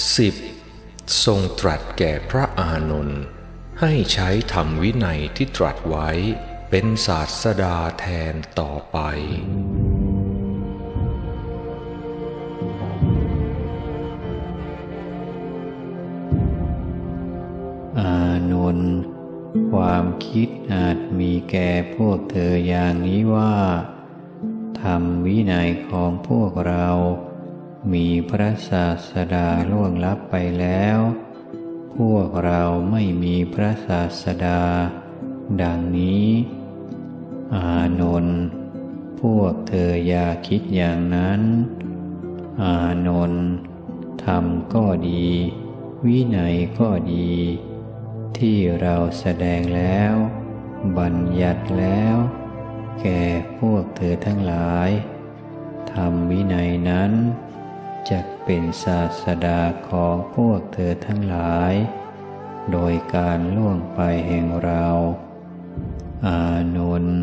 10. ทรงตรัสแก่พระอานนท์ให้ใช้ธรรมวินัยที่ตรัสไว้เป็นศาสดาแทนต่อไป อานนท์ความคิดอาจมีแก่พวกเธออย่างนี้ว่า ธรรมวินัยของพวกเรา มีพระศาสดาล่วงลับไปแล้ว พวกเราไม่มีพระศาสดา ดังนี้ อานนท์พวกเธออย่าคิดอย่างนั้น อานนท์ธรรมก็ดี วินัยก็ดี ที่เราแสดงแล้ว บัญญัติแล้ว แก่พวกเธอทั้งหลาย ธรรมวินัยนั้น จะเป็นศาสดาของพวกเธอทั้งหลาย โดยการล่วงไปแห่งเรา อานนท์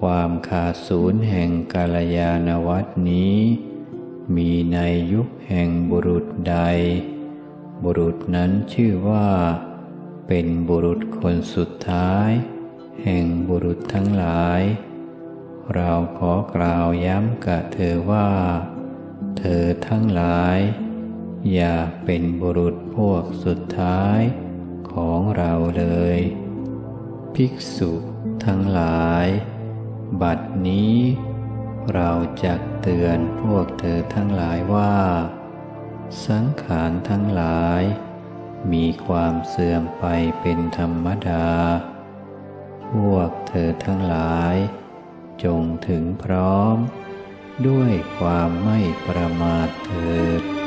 ความขาดศูนย์แห่งกาลยานวัตนี้ มีในยุคแห่งบุรุษใด บุรุษนั้นชื่อว่า เป็นบุรุษคนสุดท้าย แห่งบุรุษทั้งหลาย เราขอกล่าวย้ำกับเธอว่า เธอทั้งหลาย อย่าเป็นบุรุษพวกสุดท้ายของเราเลย ภิกษุทั้งหลาย บัดนี้ เราจะเตือนพวกเธอทั้งหลายว่า สังขารทั้งหลาย มีความเสื่อมไปเป็นธรรมดา พวกเธอทั้งหลาย จงถึงพร้อม ด้วยความไม่ประมาทเถิด